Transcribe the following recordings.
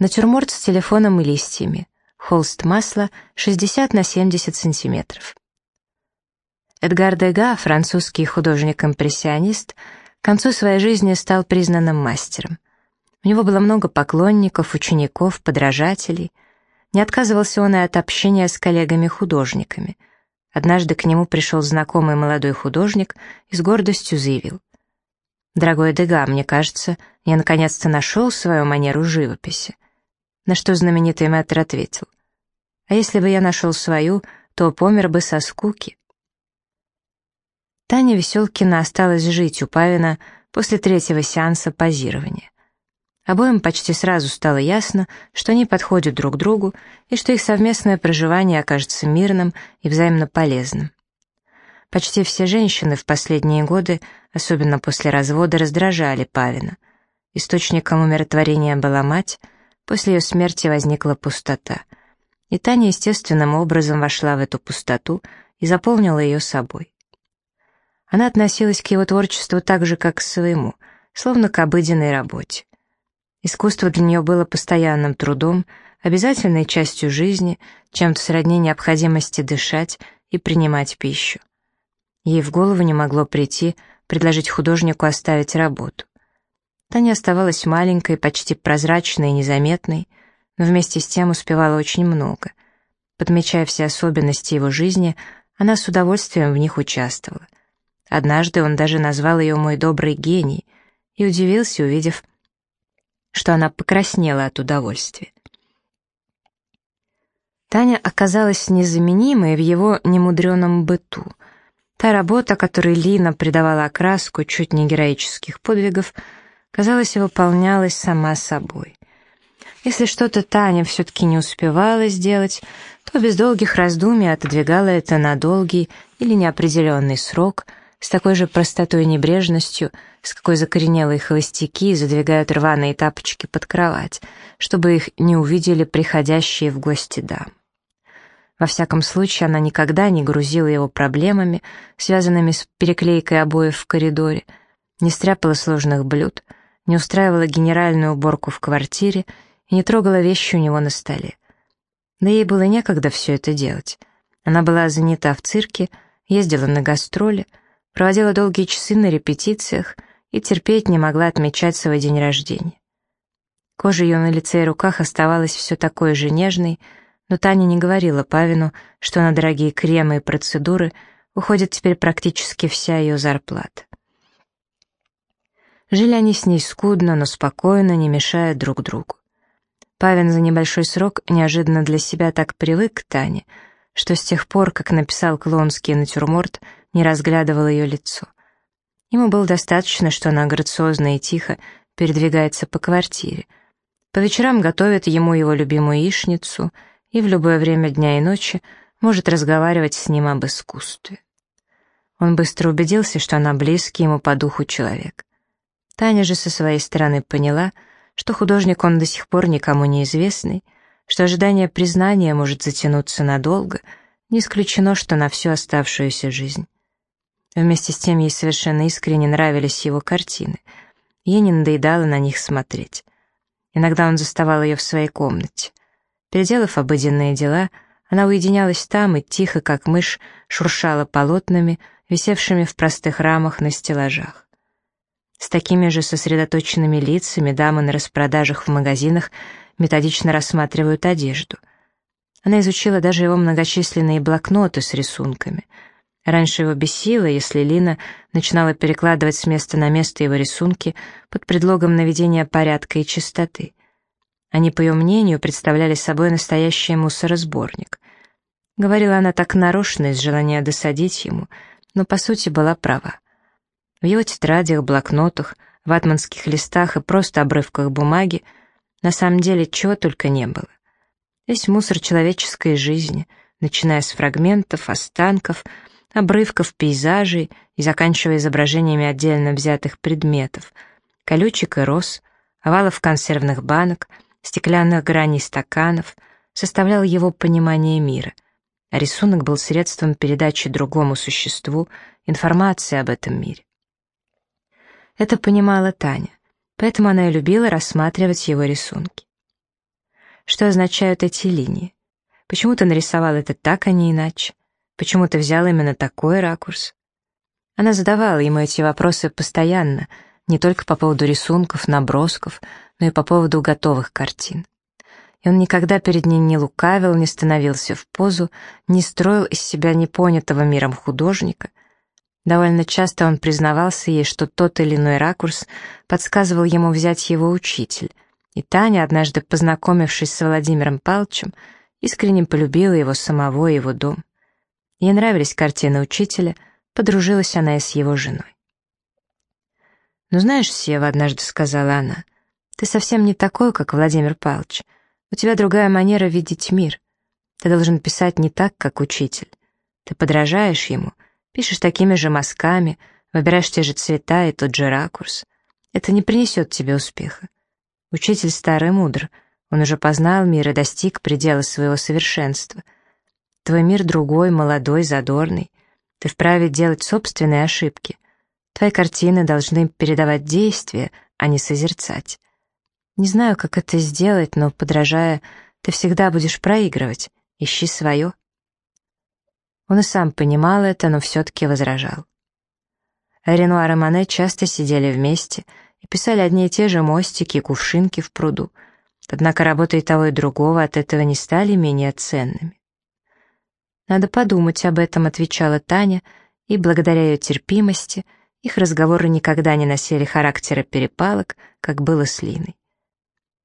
Натюрморт с телефоном и листьями. Холст масла 60 на 70 сантиметров. Эдгар Дега, французский художник-импрессионист, к концу своей жизни стал признанным мастером. У него было много поклонников, учеников, подражателей. Не отказывался он и от общения с коллегами-художниками. Однажды к нему пришел знакомый молодой художник и с гордостью заявил. «Дорогой Дега, мне кажется, я наконец-то нашел свою манеру живописи». На что знаменитый мэтр ответил. «А если бы я нашел свою, то помер бы со скуки». Таня Веселкина осталась жить у Павина после третьего сеанса позирования. Обоим почти сразу стало ясно, что они подходят друг другу и что их совместное проживание окажется мирным и взаимно полезным. Почти все женщины в последние годы, особенно после развода, раздражали Павина. Источником умиротворения была мать, после ее смерти возникла пустота. И Таня естественным образом вошла в эту пустоту и заполнила ее собой. Она относилась к его творчеству так же, как к своему, словно к обыденной работе. Искусство для нее было постоянным трудом, обязательной частью жизни, чем-то сродни необходимости дышать и принимать пищу. Ей в голову не могло прийти предложить художнику оставить работу. Таня оставалась маленькой, почти прозрачной и незаметной, но вместе с тем успевала очень много. Подмечая все особенности его жизни, она с удовольствием в них участвовала. Однажды он даже назвал ее «мой добрый гений» и удивился, увидев, что она покраснела от удовольствия. Таня оказалась незаменимой в его немудреном быту. Та работа, которой Лина придавала окраску чуть не героических подвигов, казалось, выполнялась сама собой. Если что-то Таня все-таки не успевала сделать, то без долгих раздумий отодвигала это на долгий или неопределенный срок — с такой же простотой и небрежностью, с какой закоренелые холостяки задвигают рваные тапочки под кровать, чтобы их не увидели приходящие в гости дамы. Во всяком случае, она никогда не грузила его проблемами, связанными с переклейкой обоев в коридоре, не стряпала сложных блюд, не устраивала генеральную уборку в квартире и не трогала вещи у него на столе. Да ей было некогда все это делать. Она была занята в цирке, ездила на гастроли, проводила долгие часы на репетициях и терпеть не могла отмечать свой день рождения. Кожа ее на лице и руках оставалась все такой же нежной, но Таня не говорила Павину, что на дорогие кремы и процедуры уходит теперь практически вся ее зарплата. Жили они с ней скудно, но спокойно, не мешая друг другу. Павин за небольшой срок неожиданно для себя так привык к Тане, что с тех пор, как написал клонский натюрморт, не разглядывал ее лицо. Ему было достаточно, что она грациозно и тихо передвигается по квартире. По вечерам готовит ему его любимую яичницу и в любое время дня и ночи может разговаривать с ним об искусстве. Он быстро убедился, что она близкий ему по духу человек. Таня же со своей стороны поняла, что художник он до сих пор никому не известный, что ожидание признания может затянуться надолго, не исключено, что на всю оставшуюся жизнь. Вместе с тем ей совершенно искренне нравились его картины. Ей не надоедало на них смотреть. Иногда он заставал ее в своей комнате. Переделав обыденные дела, она уединялась там и тихо, как мышь, шуршала полотнами, висевшими в простых рамах на стеллажах. С такими же сосредоточенными лицами дамы на распродажах в магазинах методично рассматривают одежду. Она изучила даже его многочисленные блокноты с рисунками — Раньше его бесило, если Лина начинала перекладывать с места на место его рисунки под предлогом наведения порядка и чистоты. Они, по ее мнению, представляли собой настоящий мусоросборник. Говорила она так нарочно, из желания досадить ему, но по сути была права. В его тетрадях, блокнотах, ватманских листах и просто обрывках бумаги на самом деле чего только не было. Весь мусор человеческой жизни, начиная с фрагментов, останков — обрывков пейзажей и заканчивая изображениями отдельно взятых предметов, колючек и роз, овалов консервных банок, стеклянных граней стаканов, составлял его понимание мира, а рисунок был средством передачи другому существу информации об этом мире. Это понимала Таня, поэтому она и любила рассматривать его рисунки. что означают эти линии. Почему ты нарисовал это так, а не иначе? Почему ты взял именно такой ракурс? Она задавала ему эти вопросы постоянно, не только по поводу рисунков, набросков, но и по поводу готовых картин. И он никогда перед ней не лукавил, не становился в позу, не строил из себя непонятого миром художника. Довольно часто он признавался ей, что тот или иной ракурс подсказывал ему взять его учитель, и Таня, однажды познакомившись с Владимиром Павловичем, искренне полюбила его самого и его дом. Ей нравились картины учителя, подружилась она и с его женой. «Ну знаешь, Сева», — однажды сказала она, — «ты совсем не такой, как Владимир Павлович. У тебя другая манера видеть мир. Ты должен писать не так, как учитель. Ты подражаешь ему, пишешь такими же мазками, выбираешь те же цвета и тот же ракурс. Это не принесет тебе успеха. Учитель старый мудр, он уже познал мир и достиг предела своего совершенства. Твой мир другой, молодой, задорный. Ты вправе делать собственные ошибки. Твои картины должны передавать действия, а не созерцать. Не знаю, как это сделать, но, подражая, ты всегда будешь проигрывать. Ищи свое. Он и сам понимал это, но все-таки возражал. Ренуар и Мане часто сидели вместе и писали одни и те же мостики и кувшинки в пруду. Однако работы и того, и другого от этого не стали менее ценными. «Надо подумать об этом», — отвечала Таня, и, благодаря ее терпимости, их разговоры никогда не носили характера перепалок, как было с Линой.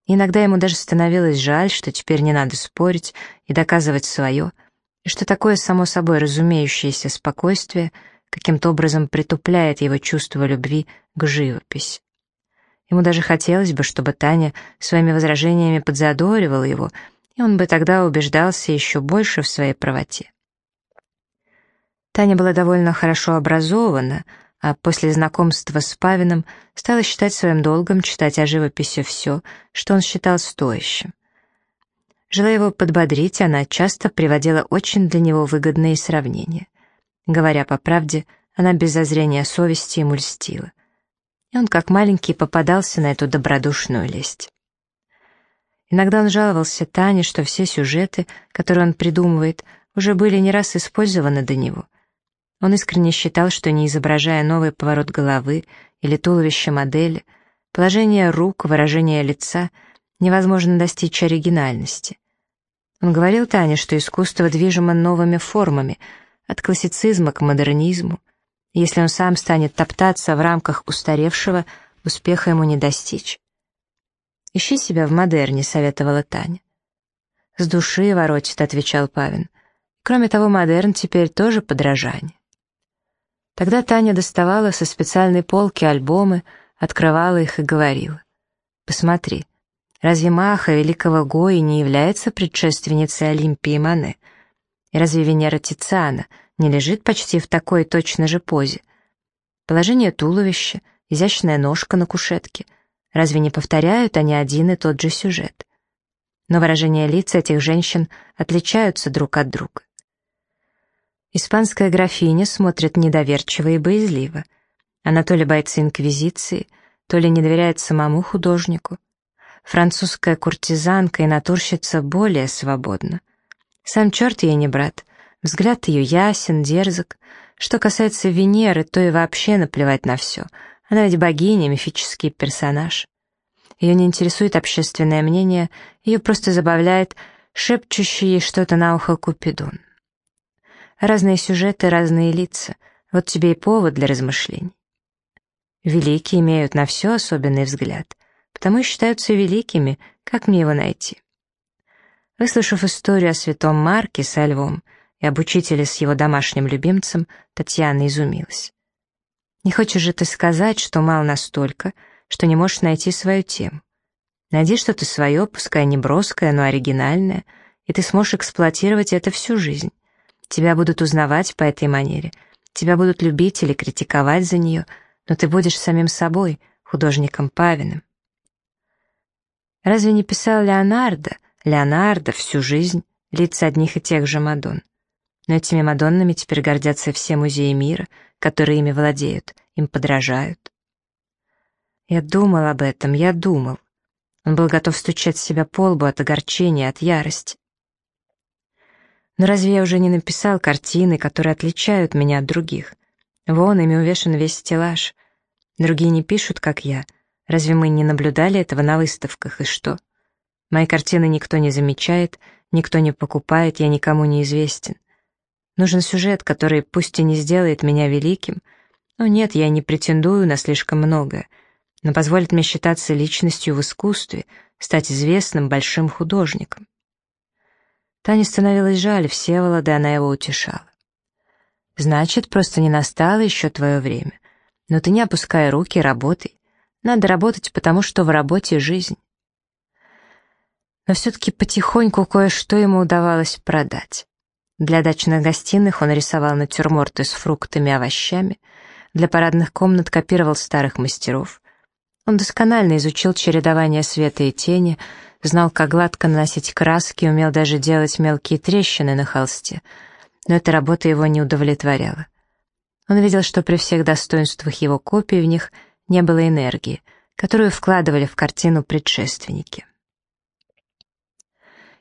Иногда ему даже становилось жаль, что теперь не надо спорить и доказывать свое, и что такое само собой разумеющееся спокойствие каким-то образом притупляет его чувство любви к живописи. Ему даже хотелось бы, чтобы Таня своими возражениями подзадоривала его, и он бы тогда убеждался еще больше в своей правоте. Таня была довольно хорошо образована, а после знакомства с Павином стала считать своим долгом читать о живописи все, что он считал стоящим. Желая его подбодрить, она часто приводила очень для него выгодные сравнения. Говоря по правде, она без зазрения совести ему льстила. И он, как маленький, попадался на эту добродушную лесть. Иногда он жаловался Тане, что все сюжеты, которые он придумывает, уже были не раз использованы до него — он искренне считал, что не изображая новый поворот головы или туловище модели, положение рук, выражение лица, невозможно достичь оригинальности. Он говорил Тане, что искусство движимо новыми формами, от классицизма к модернизму. если он сам станет топтаться в рамках устаревшего, успеха ему не достичь. «Ищи себя в модерне», — советовала Таня. «С души воротит», — отвечал Павин. «Кроме того, модерн теперь тоже подражание». Тогда Таня доставала со специальной полки альбомы, открывала их и говорила. «Посмотри, разве Маха великого Гои не является предшественницей Олимпии Мане? И разве Венера Тициана не лежит почти в такой точно же позе? Положение туловища, изящная ножка на кушетке. Разве не повторяют они один и тот же сюжет? Но выражения лиц этих женщин отличаются друг от друга. Испанская графиня смотрит недоверчиво и боязливо. Она то ли боится инквизиции, то ли не доверяет самому художнику. Французская куртизанка и натурщица более свободна. Сам черт ей не брат, взгляд ее ясен, дерзок. Что касается Венеры, то и вообще наплевать на все. Она ведь богиня, мифический персонаж. Ее не интересует общественное мнение, ее просто забавляет шепчущий ей что-то на ухо Купидон. Разные сюжеты, разные лица. Вот тебе и повод для размышлений. Великие имеют на все особенный взгляд, потому и считаются великими, как мне его найти? Выслушав историю о святом Марке со львом и об учителе с его домашним любимцем, Татьяна изумилась. «Не хочешь же ты сказать, что мал настолько, что не можешь найти свою тему? Найди что-то свое, пускай не броское, но оригинальное, и ты сможешь эксплуатировать это всю жизнь. Тебя будут узнавать по этой манере, тебя будут любить или критиковать за нее, но ты будешь самим собой, художником Павиным. Разве не писал Леонардо, Леонардо всю жизнь, лица одних и тех же Мадон? Но этими Мадоннами теперь гордятся все музеи мира, которые ими владеют, им подражают. Я думал об этом, я думал. Он был готов стучать себя по лбу от огорчения, от ярости. Но разве я уже не написал картины, которые отличают меня от других? Вон, ими увешан весь стеллаж. Другие не пишут, как я. Разве мы не наблюдали этого на выставках, и что? Мои картины никто не замечает, никто не покупает, я никому не известен. Нужен сюжет, который пусть и не сделает меня великим, но нет, я не претендую на слишком многое, но позволит мне считаться личностью в искусстве, стать известным большим художником. Тане становилось жаль Всеволода, она его утешала. «Значит, просто не настало еще твое время. Но ты не опускай руки, работай. Надо работать, потому что в работе жизнь». Но все-таки потихоньку кое-что ему удавалось продать. Для дачных гостиных он рисовал натюрморты с фруктами и овощами, для парадных комнат копировал старых мастеров. Он досконально изучил чередование света и тени, знал, как гладко наносить краски, умел даже делать мелкие трещины на холсте. Но эта работа его не удовлетворяла. Он видел, что при всех достоинствах его копий в них не было энергии, которую вкладывали в картину предшественники.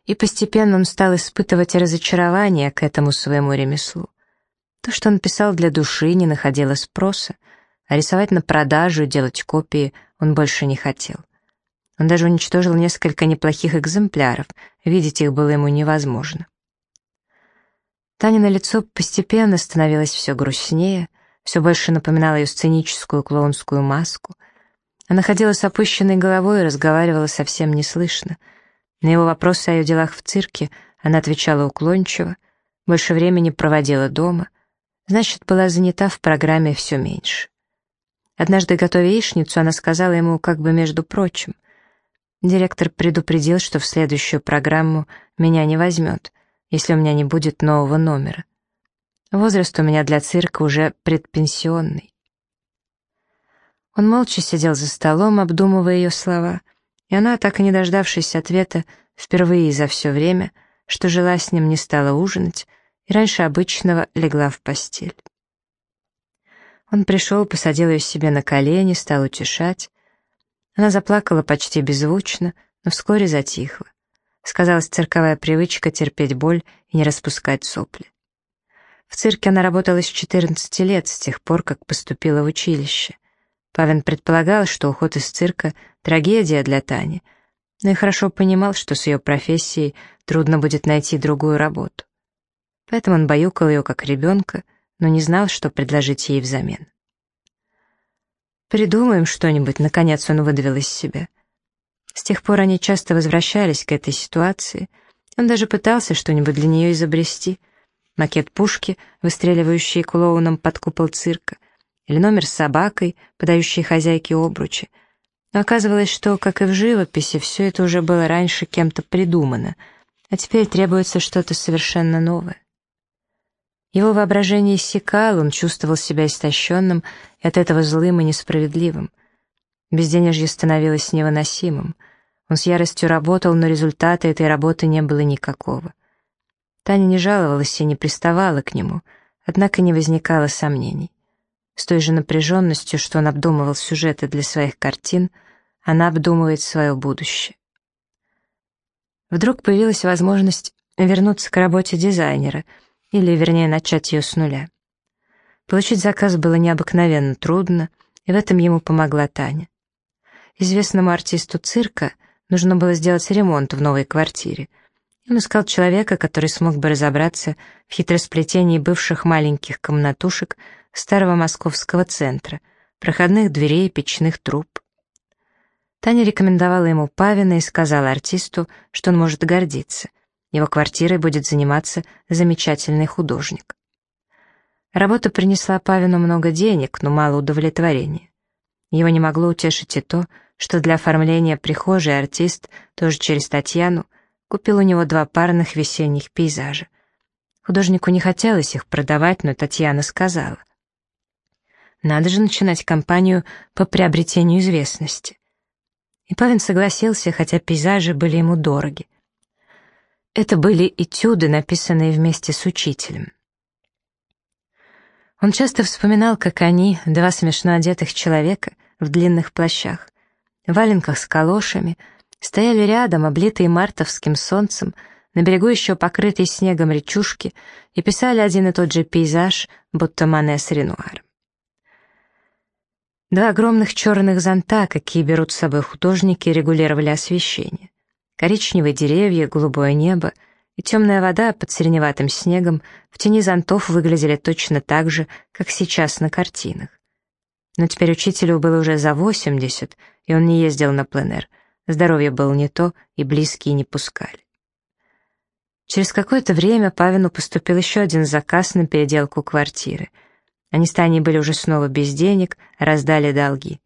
И постепенно он стал испытывать разочарование к этому своему ремеслу. То, что он писал для души, не находило спроса, а рисовать на продажу и делать копии он больше не хотел. Он даже уничтожил несколько неплохих экземпляров, видеть их было ему невозможно. Таня на лицо постепенно становилось все грустнее, все больше напоминало ее сценическую клоунскую маску. Она ходила с опущенной головой и разговаривала совсем неслышно. На его вопросы о ее делах в цирке она отвечала уклончиво, больше времени проводила дома, значит, была занята в программе все меньше. Однажды, готовя яичницу, она сказала ему как бы между прочим. Директор предупредил, что в следующую программу меня не возьмет, если у меня не будет нового номера. Возраст у меня для цирка уже предпенсионный. Он молча сидел за столом, обдумывая ее слова, и она, так и не дождавшись ответа, впервые за все время, что жила с ним, не стала ужинать, и раньше обычного легла в постель. Он пришел, посадил ее себе на колени, стал утешать. Она заплакала почти беззвучно, но вскоре затихла. Сказалась цирковая привычка терпеть боль и не распускать сопли. В цирке она работала с 14 лет, с тех пор, как поступила в училище. Павин предполагал, что уход из цирка — трагедия для Тани, но и хорошо понимал, что с ее профессией трудно будет найти другую работу. Поэтому он баюкал ее как ребенка — но не знал, что предложить ей взамен. «Придумаем что-нибудь», — наконец он выдавил из себя. С тех пор они часто возвращались к этой ситуации. Он даже пытался что-нибудь для нее изобрести. Макет пушки, выстреливающий клоуном под купол цирка, или номер с собакой, подающей хозяйке обручи. Но оказывалось, что, как и в живописи, все это уже было раньше кем-то придумано, а теперь требуется что-то совершенно новое. Его воображение иссякало, он чувствовал себя истощенным и от этого злым и несправедливым. Безденежье становилось невыносимым. Он с яростью работал, но результата этой работы не было никакого. Таня не жаловалась и не приставала к нему, однако не возникало сомнений. С той же напряженностью, что он обдумывал сюжеты для своих картин, она обдумывает свое будущее. Вдруг появилась возможность вернуться к работе дизайнера — или, вернее, начать ее с нуля. Получить заказ было необыкновенно трудно, и в этом ему помогла Таня. Известному артисту цирка нужно было сделать ремонт в новой квартире. Он искал человека, который смог бы разобраться в хитросплетении бывших маленьких комнатушек старого московского центра, проходных дверей и печных труб. Таня рекомендовала ему Павина и сказала артисту, что он может гордиться. Его квартирой будет заниматься замечательный художник. Работа принесла Павину много денег, но мало удовлетворения. Его не могло утешить и то, что для оформления прихожей артист, тоже через Татьяну, купил у него два парных весенних пейзажа. Художнику не хотелось их продавать, но Татьяна сказала. «Надо же начинать кампанию по приобретению известности». И Павин согласился, хотя пейзажи были ему дороги. Это были этюды, написанные вместе с учителем. Он часто вспоминал, как они, два смешно одетых человека, в длинных плащах, в валенках с калошами, Стояли рядом, облитые мартовским солнцем, на берегу еще покрытой снегом речушки, и писали один и тот же пейзаж, будто Мане с Ренуаром. Два огромных черных зонта, какие берут с собой художники, регулировали освещение. Коричневые деревья, голубое небо и темная вода под сиреневатым снегом в тени зонтов выглядели точно так же, как сейчас на картинах. Но теперь учителю было уже за 80, и он не ездил на пленэр. Здоровье было не то, и близкие не пускали. Через какое-то время Павину поступил еще один заказ на переделку квартиры — они с Таней были уже снова без денег, раздали долги.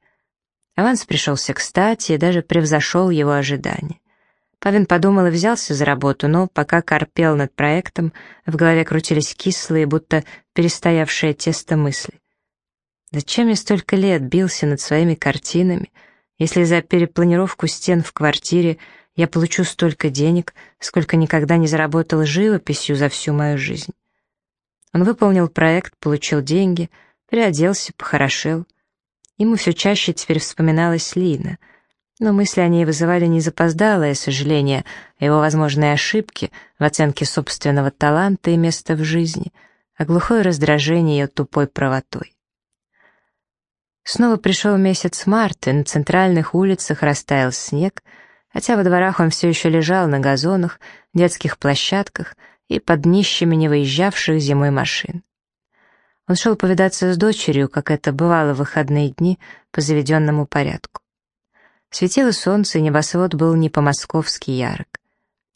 Аванс пришелся кстати и даже превзошел его ожидания. Павин подумал и взялся за работу, но пока корпел над проектом, в голове крутились кислые, будто перестоявшее тесто мысли. Зачем я столько лет бился над своими картинами, если за перепланировку стен в квартире я получу столько денег, сколько никогда не заработал живописью за всю мою жизнь? Он выполнил проект, получил деньги, переоделся, похорошел. Ему все чаще теперь вспоминалась Лина, но мысли о ней вызывали не запоздалое сожаление о его возможной ошибке в оценке собственного таланта и места в жизни, а глухое раздражение ее тупой правотой. Снова пришел месяц марта, на центральных улицах растаял снег, хотя во дворах он все еще лежал на газонах, детских площадках — и под нищими не выезжавших зимой машин. Он шел повидаться с дочерью, как это бывало в выходные дни, по заведенному порядку. Светило солнце, и небосвод был не по-московски ярок.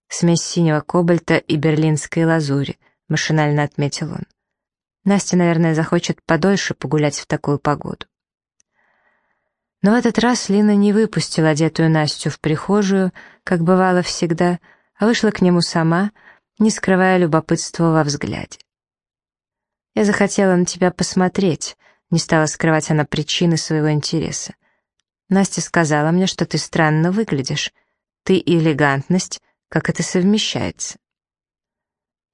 Смесь синего кобальта и берлинской лазури, машинально отметил он. Настя, наверное, захочет подольше погулять в такую погоду. Но в этот раз Лина не выпустила одетую Настю в прихожую, как бывало всегда, а вышла к нему сама — не скрывая любопытства во взгляде. «Я захотела на тебя посмотреть», — не стала скрывать она причины своего интереса. «Настя сказала мне, что ты странно выглядишь. Ты и элегантность, как это совмещается?»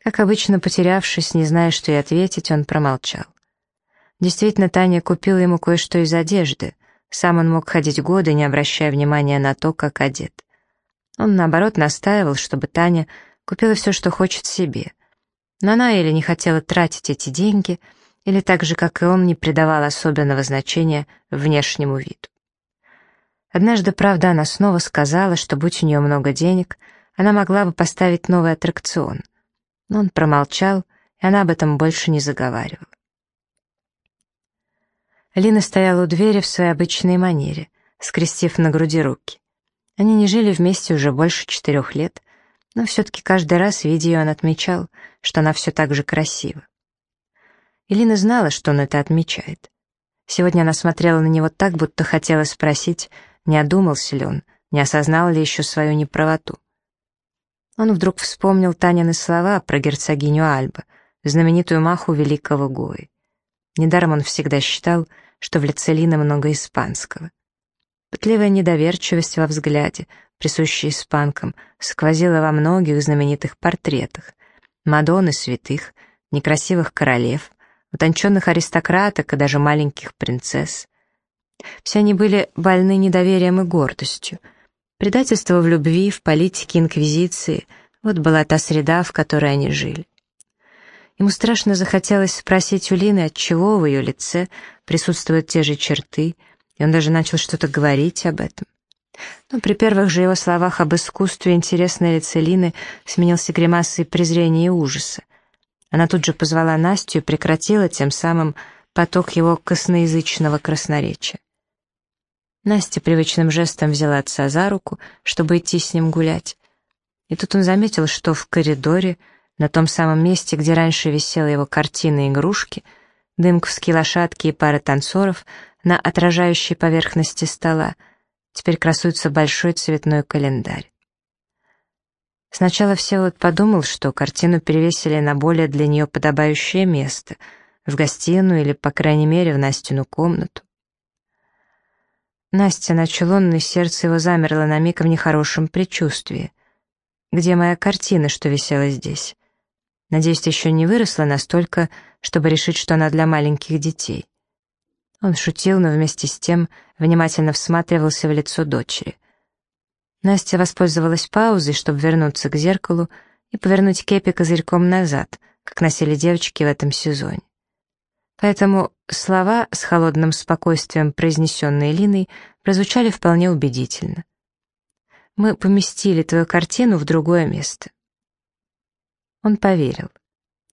Как обычно, потерявшись, не зная, что и ответить, он промолчал. Действительно, Таня купила ему кое-что из одежды. Сам он мог ходить годы, не обращая внимания на то, как одет. Он, наоборот, настаивал, чтобы Таня купила все, что хочет себе. Но она или не хотела тратить эти деньги, или так же, как и он, не придавала особенного значения внешнему виду. Однажды, правда, она снова сказала, что будь у нее много денег, она могла бы поставить новый аттракцион. Но он промолчал, и она об этом больше не заговаривала. Лина стояла у двери в своей обычной манере, скрестив на груди руки. Они не жили вместе уже больше четырех лет, но все-таки каждый раз, видя ее, он отмечал, что она все так же красива. Элина знала, что он это отмечает. Сегодня она смотрела на него так, будто хотела спросить, не одумался ли он, не осознал ли еще свою неправоту. Он вдруг вспомнил Танины слова про герцогиню Альба, знаменитую маху великого Гои. Недаром он всегда считал, что в лице Лины много испанского. Пытливая недоверчивость во взгляде, присущая испанкам, сквозила во многих знаменитых портретах. Мадонны святых, некрасивых королев, утонченных аристократок и даже маленьких принцесс. Все они были больны недоверием и гордостью. Предательство в любви, в политике инквизиции — вот была та среда, в которой они жили. Ему страшно захотелось спросить у Лины, отчего в ее лице присутствуют те же черты — и он даже начал что-то говорить об этом. Но при первых же его словах об искусстве интересное лицо Лины сменился гримасой презрения и ужаса. Она тут же позвала Настю и прекратила тем самым поток его косноязычного красноречия. Настя привычным жестом взяла отца за руку, чтобы идти с ним гулять. И тут он заметил, что в коридоре, на том самом месте, где раньше висела его картина и игрушки, дымковские лошадки и пара танцоров — на отражающей поверхности стола. Теперь красуется большой цветной календарь. Сначала Всеволод подумал, что картину перевесили на более для нее подобающее место, в гостиную или, по крайней мере, в Настину комнату. Настя, начал он, и сердце его замерло на миг в нехорошем предчувствии. «Где моя картина, что висела здесь? Надеюсь, ты еще не выросла настолько, чтобы решить, что она для маленьких детей». Он шутил, но вместе с тем внимательно всматривался в лицо дочери. Настя воспользовалась паузой, чтобы вернуться к зеркалу и повернуть кепи козырьком назад, как носили девочки в этом сезоне. Поэтому слова с холодным спокойствием, произнесенные Линой, прозвучали вполне убедительно. «Мы поместили твою картину в другое место». Он поверил.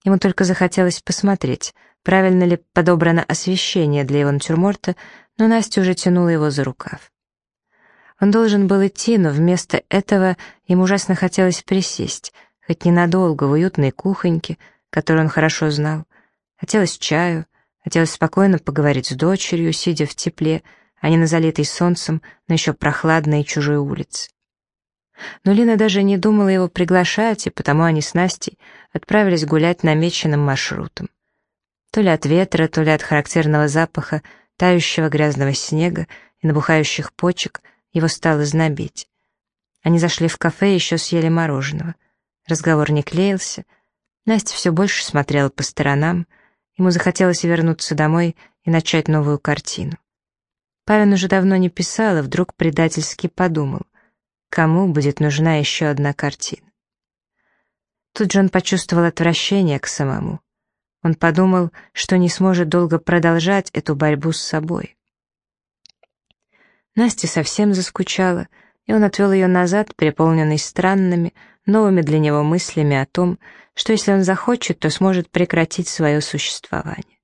Ему только захотелось посмотреть, правильно ли подобрано освещение для его натюрморта, но Настя уже тянула его за рукав. Он должен был идти, но вместо этого ему ужасно хотелось присесть, хоть ненадолго, в уютной кухоньке, которую он хорошо знал. Хотелось чаю, хотелось спокойно поговорить с дочерью, сидя в тепле, а не на залитой солнцем, но еще прохладной чужой улице. Но Лина даже не думала его приглашать, и потому они с Настей отправились гулять намеченным маршрутом. То ли от ветра, то ли от характерного запаха тающего грязного снега и набухающих почек — его стало знобить. Они зашли в кафе и еще съели мороженого. Разговор не клеился. Настя все больше смотрела по сторонам. Ему захотелось вернуться домой и начать новую картину. Павел уже давно не писал, и вдруг предательски подумал, кому будет нужна еще одна картина. Тут же он почувствовал отвращение к самому. Он подумал, что не сможет долго продолжать эту борьбу с собой. Настя совсем заскучала, и он отвел ее назад, переполненный странными, новыми для него мыслями о том, что если он захочет, то сможет прекратить свое существование.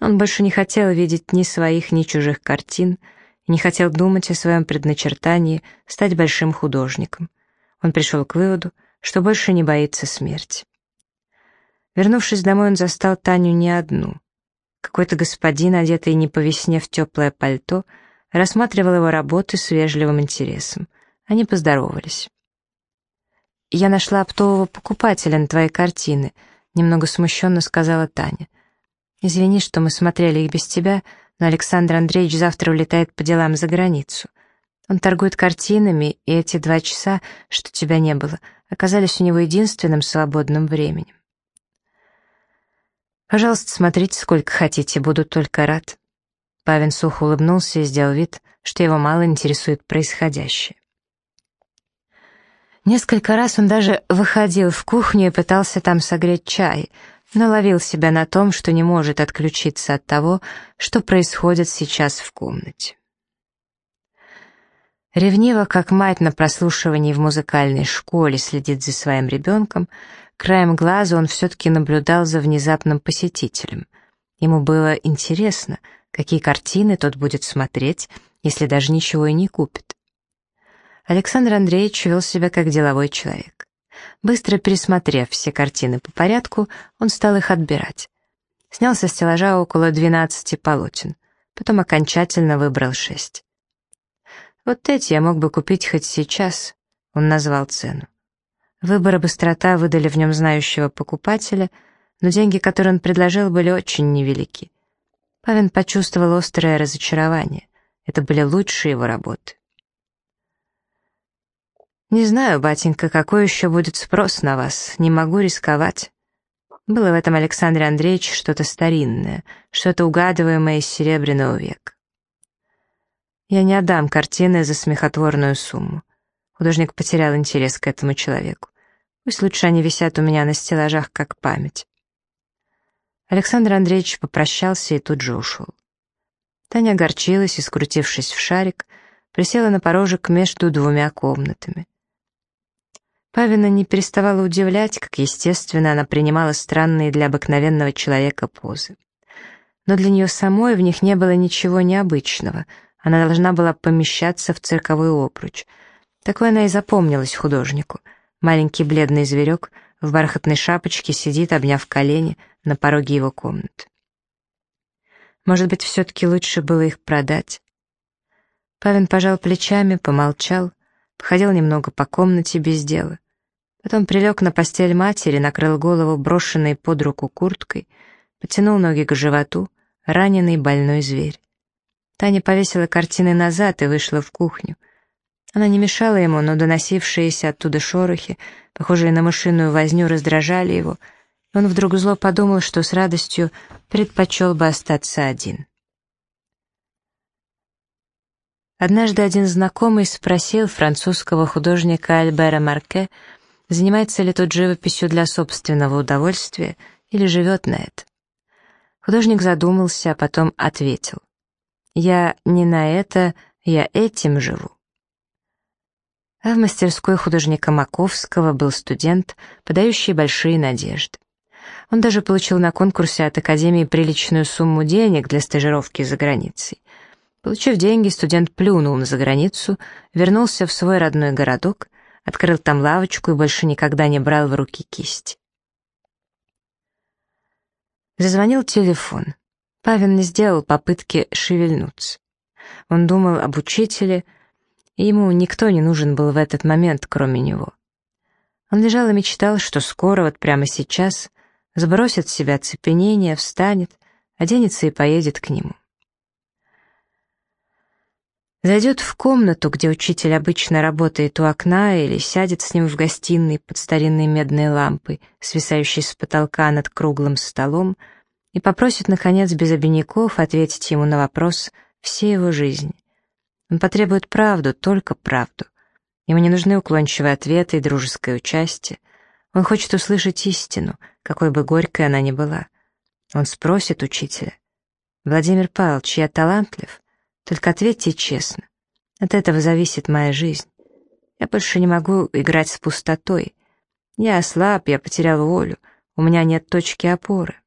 Он больше не хотел видеть ни своих, ни чужих картин, не хотел думать о своем предначертании стать большим художником. Он пришел к выводу, что больше не боится смерти. Вернувшись домой, он застал Таню не одну. Какой-то господин, одетый не по весне в теплое пальто, рассматривал его работы с вежливым интересом. Они поздоровались. «Я нашла оптового покупателя на твоей картины», — немного смущенно сказала Таня. «Извини, что мы смотрели их без тебя, но Александр Андреевич завтра улетает по делам за границу. Он торгует картинами, и эти два часа, что тебя не было, оказались у него единственным свободным временем. Пожалуйста, смотрите сколько хотите, буду только рад. Павин сухо улыбнулся и сделал вид, что его мало интересует происходящее. Несколько раз он даже выходил в кухню и пытался там согреть чай, но ловил себя на том, что не может отключиться от того, что происходит сейчас в комнате. Ревниво, как мать на прослушивании в музыкальной школе следит за своим ребенком, краем глаза он все-таки наблюдал за внезапным посетителем. Ему было интересно — какие картины тот будет смотреть, если даже ничего и не купит. Александр Андреевич вел себя как деловой человек. Быстро пересмотрев все картины по порядку, он стал их отбирать. Снял со стеллажа около 12 полотен, потом окончательно выбрал шесть. «Вот эти я мог бы купить хоть сейчас», — он назвал цену. Выбор и быстрота выдали в нем знающего покупателя, но деньги, которые он предложил, были очень невелики. Павин почувствовал острое разочарование. Это были лучшие его работы. «Не знаю, батенька, какой еще будет спрос на вас. Не могу рисковать». Было в этом Александре Андреевиче что-то старинное, что-то угадываемое из Серебряного века. «Я не отдам картины за смехотворную сумму». Художник потерял интерес к этому человеку. Пусть лучше они висят у меня на стеллажах как память. Александр Андреевич попрощался и тут же ушел. Таня огорчилась и, скрутившись в шарик, присела на порожек между двумя комнатами. Павина не переставала удивлять, как естественно она принимала странные для обыкновенного человека позы. Но для нее самой в них не было ничего необычного, она должна была помещаться в цирковой обруч. Такой она и запомнилась художнику. Маленький бледный зверек в бархатной шапочке сидит, обняв колени, на пороге его комнаты. Может быть, все-таки лучше было их продать? Павин пожал плечами, помолчал, походил немного по комнате без дела. Потом прилег на постель матери, накрыл голову брошенной под руку курткой, потянул ноги к животу, раненый больной зверь. Таня повесила картины назад и вышла в кухню. Она не мешала ему, но доносившиеся оттуда шорохи, похожие на мышиную возню, раздражали его — он вдруг зло подумал, что с радостью предпочел бы остаться один. Однажды один знакомый спросил французского художника Альбера Марке, занимается ли тот живописью для собственного удовольствия или живет на это. Художник задумался, а потом ответил. «Я не на это, я этим живу». А в мастерской художника Маковского был студент, подающий большие надежды. Он даже получил на конкурсе от Академии приличную сумму денег для стажировки за границей. Получив деньги, студент плюнул на заграницу, вернулся в свой родной городок, открыл там лавочку и больше никогда не брал в руки кисть. Зазвонил телефон. Павин не сделал попытки шевельнуться. Он думал об учителе, и ему никто не нужен был в этот момент, кроме него. Он лежал и мечтал, что скоро, вот прямо сейчас, сбросит с себя оцепенение, встанет, оденется и поедет к нему. Зайдет в комнату, где учитель обычно работает у окна, или сядет с ним в гостиной под старинной медной лампой, свисающей с потолка над круглым столом, и попросит, наконец, без обиняков ответить ему на вопрос всей его жизни. Он потребует правду, только правду. Ему не нужны уклончивые ответы и дружеское участие. Он хочет услышать истину, какой бы горькой она ни была. Он спросит учителя, «Владимир Павлович, я талантлив?» Только ответьте честно. От этого зависит моя жизнь. Я больше не могу играть с пустотой. Я ослаб, я потерял волю, у меня нет точки опоры.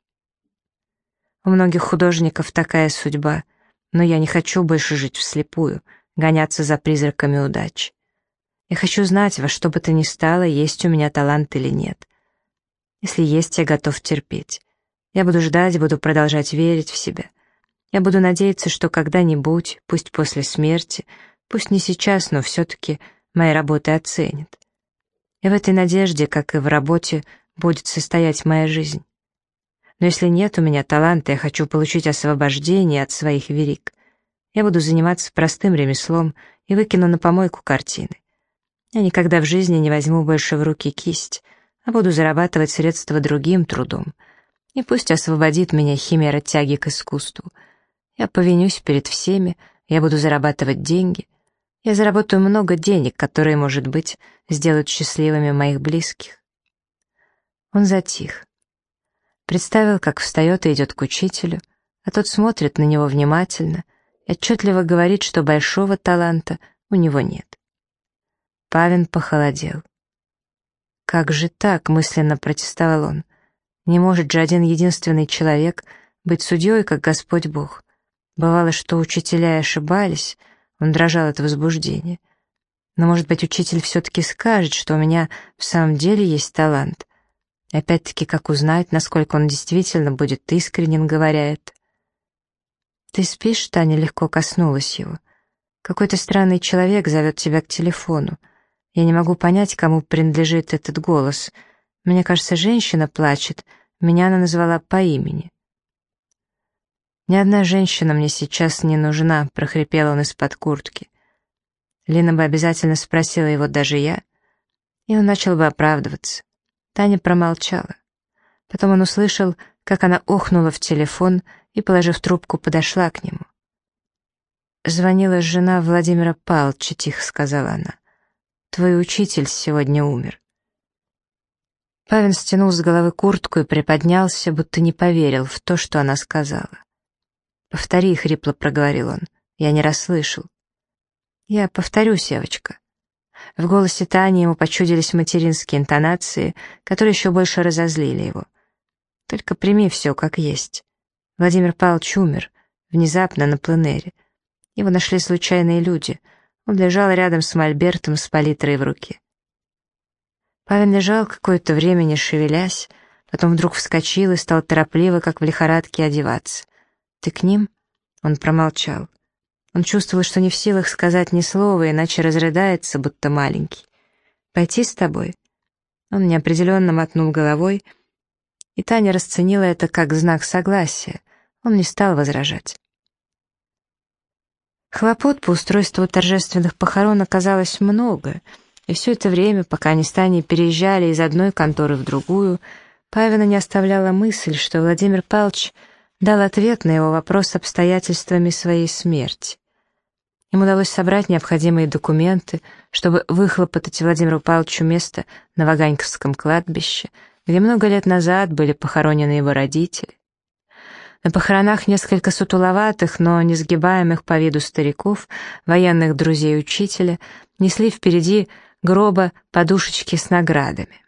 У многих художников такая судьба, но я не хочу больше жить вслепую, гоняться за призраками удачи. Я хочу знать, во что бы то ни стало, есть у меня талант или нет. Если есть, я готов терпеть. Я буду ждать, буду продолжать верить в себя. Я буду надеяться, что когда-нибудь, пусть после смерти, пусть не сейчас, но все-таки мои работы оценят. И в этой надежде, как и в работе, будет состоять моя жизнь. Но если нет у меня таланта, я хочу получить освобождение от своих верик. Я буду заниматься простым ремеслом и выкину на помойку картины. Я никогда в жизни не возьму больше в руки кисть, а буду зарабатывать средства другим трудом. И пусть освободит меня химера тяги к искусству — я повинюсь перед всеми, я буду зарабатывать деньги. Я заработаю много денег, которые, может быть, сделают счастливыми моих близких. Он затих. Представил, как встает и идет к учителю, а тот смотрит на него внимательно и отчетливо говорит, что большого таланта у него нет. Павин похолодел. «Как же так?» — мысленно протестовал он. «Не может же один единственный человек быть судьей, как Господь Бог. Бывало, что учителя ошибались, он дрожал от возбуждения. Но, может быть, учитель все-таки скажет, что у меня в самом деле есть талант. Опять-таки, как узнать, насколько он действительно будет искренен, говоря это. «Ты спишь?» — Таня легко коснулась его. «Какой-то странный человек зовет тебя к телефону. Я не могу понять, кому принадлежит этот голос. Мне кажется, женщина плачет. Меня она назвала по имени». «Ни одна женщина мне сейчас не нужна», — прохрипел он из-под куртки. Лина бы обязательно спросила его даже я, и он начал бы оправдываться. Таня промолчала. Потом он услышал, как она охнула в телефон и, положив трубку, подошла к нему. «Звонила жена Владимира Павловича», — тихо сказала она. «Твой учитель сегодня умер». Павин стянул с головы куртку и приподнялся, будто не поверил в то, что она сказала. «Повтори», — хрипло проговорил он. Я не расслышал. «Я повторю, Севочка». В голосе Тани ему почудились материнские интонации, которые еще больше разозлили его. «Только прими все как есть. Владимир Павлович умер, внезапно на пленэре. Его нашли случайные люди. Он лежал рядом с Мольбертом с палитрой в руке. Павел лежал какое-то время, не шевелясь, потом вдруг вскочил и стал торопливо, как в лихорадке, одеваться. «Ты к ним?» Он промолчал. Он чувствовал, что не в силах сказать ни слова, иначе разрыдается, будто маленький. «Пойти с тобой?» Он неопределенно мотнул головой, и Таня расценила это как знак согласия. Он не стал возражать. Хлопот по устройству торжественных похорон оказалось много, и все это время, пока они с Таней переезжали из одной конторы в другую, Павина не оставляла мысль, что Владимир Павлович — дал ответ на его вопрос обстоятельствами своей смерти. Им удалось собрать необходимые документы, чтобы выхлопотать Владимиру Павловичу место на Ваганьковском кладбище, где много лет назад были похоронены его родители. На похоронах несколько сутуловатых, но несгибаемых по виду стариков, военных друзей учителя, несли впереди гроба подушечки с наградами.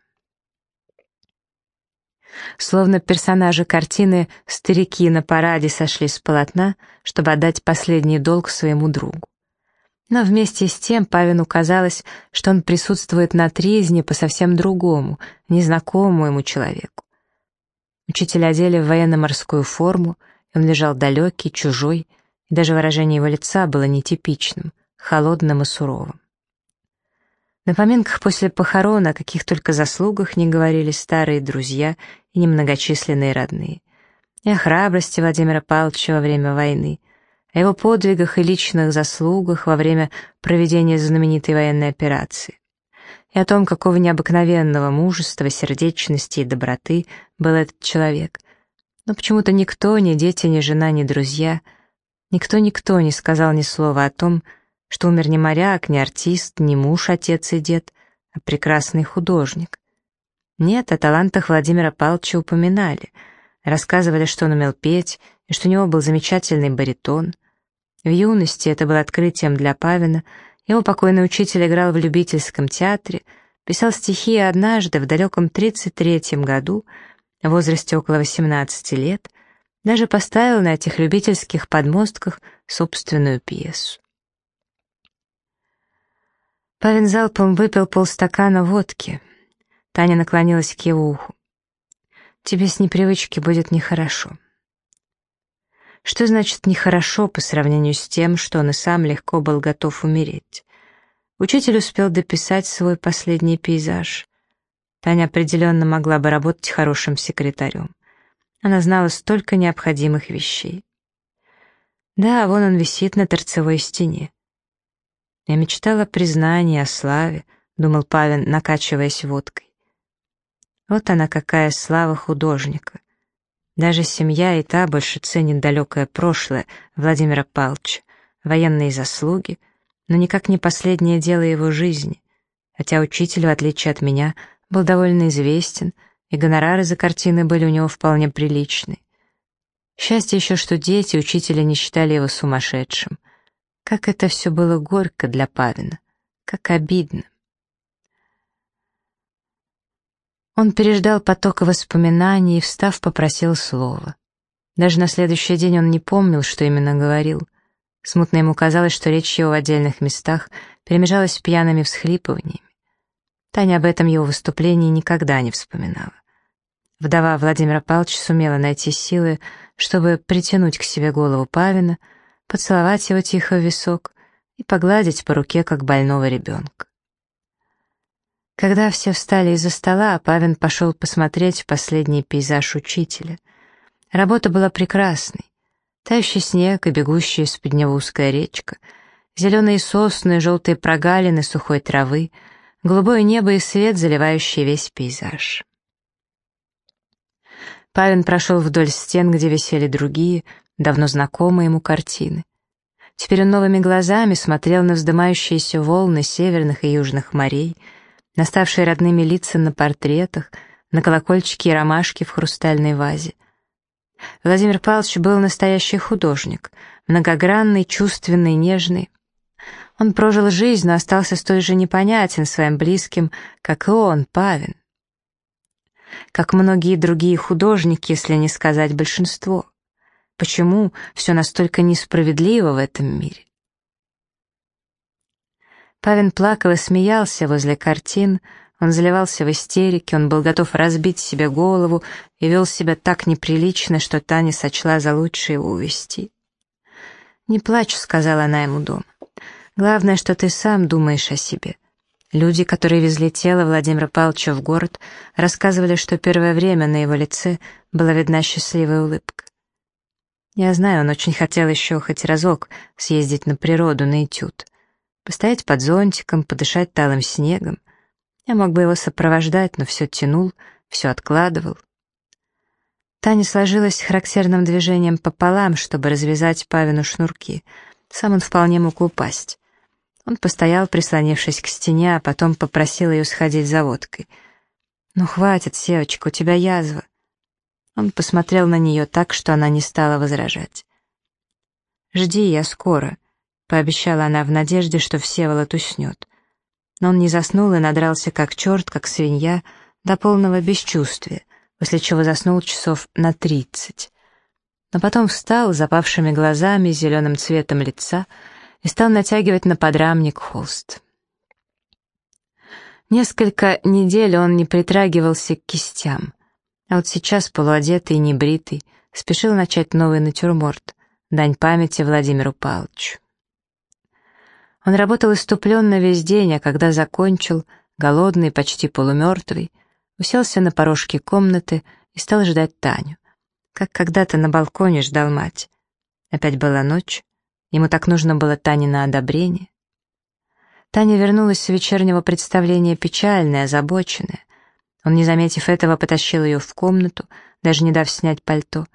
Словно персонажи картины, старики на параде сошли с полотна, чтобы отдать последний долг своему другу. Но вместе с тем Павину казалось, что он присутствует на тризне по совсем другому, незнакомому ему человеку. Учителя одели в военно-морскую форму, и он лежал далекий, чужой, и даже выражение его лица было нетипичным, холодным и суровым. На поминках после похорон о каких только заслугах не говорили старые друзья и немногочисленные родные. И о храбрости Владимира Павловича во время войны, о его подвигах и личных заслугах во время проведения знаменитой военной операции, и о том, какого необыкновенного мужества, сердечности и доброты был этот человек. Но почему-то никто, ни дети, ни жена, ни друзья, никто-никто не сказал ни слова о том, что умер не моряк, не артист, не муж, отец и дед, а прекрасный художник. Нет, о талантах Владимира Павловича упоминали, рассказывали, что он умел петь, и что у него был замечательный баритон. В юности это было открытием для Павина, его покойный учитель играл в любительском театре, писал стихи однажды, в далеком 33-м году, в возрасте около 18 лет, даже поставил на этих любительских подмостках собственную пьесу. Павин залпом выпил полстакана водки. Таня наклонилась к его уху. «Тебе с непривычки будет нехорошо». Что значит «нехорошо» по сравнению с тем, что он и сам легко был готов умереть? Учитель успел дописать свой последний пейзаж. Таня определенно могла бы работать хорошим секретарем. Она знала столько необходимых вещей. Да, вон он висит на торцевой стене. Я мечтала о признании, о славе, думал Павин, накачиваясь водкой. Вот она какая слава художника. Даже семья и та больше ценит далекое прошлое Владимира Павловича, военные заслуги, но никак не последнее дело его жизни, хотя учитель, в отличие от меня, был довольно известен, и гонорары за картины были у него вполне приличные. Счастье еще, что дети учителя не считали его сумасшедшим — как это все было горько для Павина, как обидно. Он переждал поток воспоминаний и, встав, попросил слова. Даже на следующий день он не помнил, что именно говорил. Смутно ему казалось, что речь его в отдельных местах перемежалась пьяными всхлипываниями. Таня об этом его выступлении никогда не вспоминала. Вдова Владимира Павловича сумела найти силы, чтобы притянуть к себе голову Павина — поцеловать его тихо в висок и погладить по руке, как больного ребенка. Когда все встали из-за стола, Павин пошел посмотреть последний пейзаж учителя. Работа была прекрасной. Тающий снег и бегущая из-под него узкая речка, зеленые сосны, желтые прогалины сухой травы, голубое небо и свет, заливающий весь пейзаж. Павин прошел вдоль стен, где висели другие, давно знакомые ему картины. Теперь он новыми глазами смотрел на вздымающиеся волны северных и южных морей, на ставшие родными лица на портретах, на колокольчики и ромашки в хрустальной вазе. Владимир Павлович был настоящий художник, многогранный, чувственный, нежный. Он прожил жизнь, но остался столь же непонятен своим близким, как и он, Павин. Как многие другие художники, если не сказать большинство. Почему все настолько несправедливо в этом мире? Павин плакал и смеялся возле картин, он заливался в истерике, он был готов разбить себе голову и вел себя так неприлично, что Таня сочла за лучшее его увести. «Не плачь», — сказала она ему дома. «Главное, что ты сам думаешь о себе». Люди, которые везли тело Владимира Павловича в город, рассказывали, что первое время на его лице была видна счастливая улыбка. Я знаю, он очень хотел еще хоть разок съездить на природу, на этюд. Постоять под зонтиком, подышать талым снегом. Я мог бы его сопровождать, но все тянул, все откладывал. Таня сложилась характерным движением пополам, чтобы развязать Павину шнурки. Сам он вполне мог упасть. Он постоял, прислонившись к стене, а потом попросил ее сходить за водкой. «Ну хватит, Севочка, у тебя язва». Он посмотрел на нее так, что она не стала возражать. «Жди, я скоро», — пообещала она в надежде, что Всеволод уснет. Но он не заснул и надрался как черт, как свинья, до полного бесчувствия, после чего заснул часов на тридцать. Но потом встал запавшими глазами, зеленым цветом лица и стал натягивать на подрамник холст. Несколько недель он не притрагивался к кистям, а вот сейчас, полуодетый и небритый, спешил начать новый натюрморт, дань памяти Владимиру Павловичу. Он работал иступленно весь день, а когда закончил, голодный, почти полумертвый, уселся на порожке комнаты и стал ждать Таню. Как когда-то на балконе ждал мать. Опять была ночь, ему так нужно было Тане на одобрение. Таня вернулась с вечернего представления печальная, озабоченная. Он, не заметив этого, потащил ее в комнату, даже не дав снять пальто,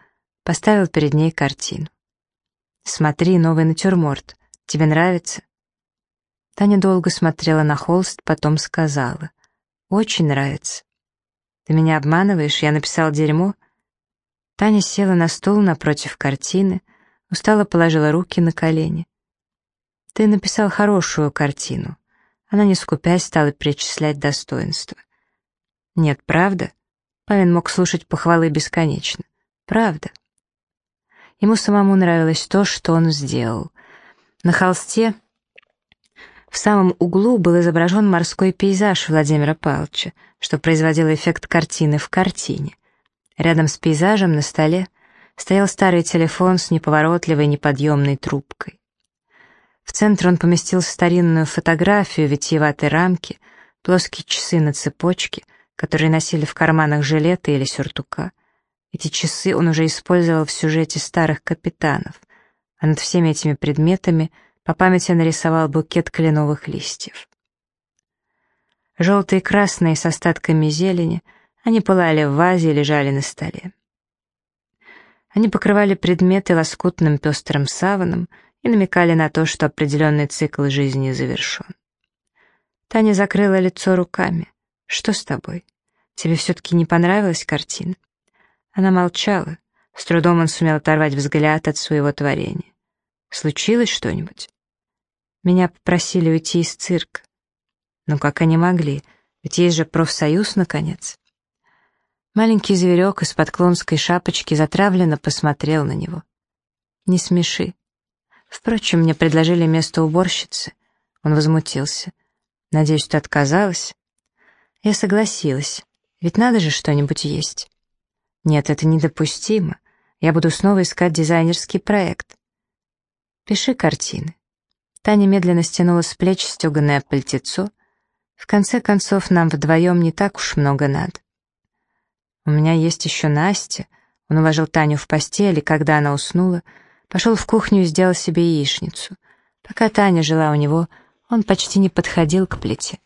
поставил перед ней картину. «Смотри, новый натюрморт. Тебе нравится?» Таня долго смотрела на холст, потом сказала. «Очень нравится». «Ты меня обманываешь? Я написал дерьмо?» Таня села на стул напротив картины, устало положила руки на колени. «Ты написал хорошую картину». Она, не скупясь, стала перечислять достоинства. «Нет, правда?» Павин мог слушать похвалы бесконечно. «Правда?» Ему самому нравилось то, что он сделал. На холсте в самом углу был изображен морской пейзаж Владимира Павловича, что производило эффект картины в картине. Рядом с пейзажем на столе стоял старый телефон с неповоротливой неподъемной трубкой. В центр он поместил старинную фотографию витиеватой рамке, плоские часы на цепочке, которые носили в карманах жилета или сюртука. Эти часы он уже использовал в сюжете старых капитанов, а над всеми этими предметами — по памяти нарисовал букет кленовых листьев. Желтые и красные с остатками зелени, они пылали в вазе и лежали на столе. Они покрывали предметы лоскутным пестрым саваном и намекали на то, что определенный цикл жизни завершен. Таня закрыла лицо руками. «Что с тобой? Тебе все-таки не понравилась картина?» Она молчала. С трудом он сумел оторвать взгляд от своего творения. «Случилось что-нибудь?» Меня попросили уйти из цирка. Но как они могли? Ведь есть же профсоюз, наконец. Маленький зверек из-под клонской шапочки затравленно посмотрел на него. «Не смеши. Впрочем, мне предложили место уборщицы». Он возмутился. «Надеюсь, ты отказалась?» Я согласилась. Ведь надо же что-нибудь есть. Нет, это недопустимо. Я буду снова искать дизайнерский проект. Пиши картины. Таня медленно стянула с плеч стеганое пальтецо. В конце концов, нам вдвоем не так уж много надо. У меня есть еще Настя. Он уложил Таню в постель, и когда она уснула, пошел в кухню и сделал себе яичницу. Пока Таня жила у него, он почти не подходил к плите.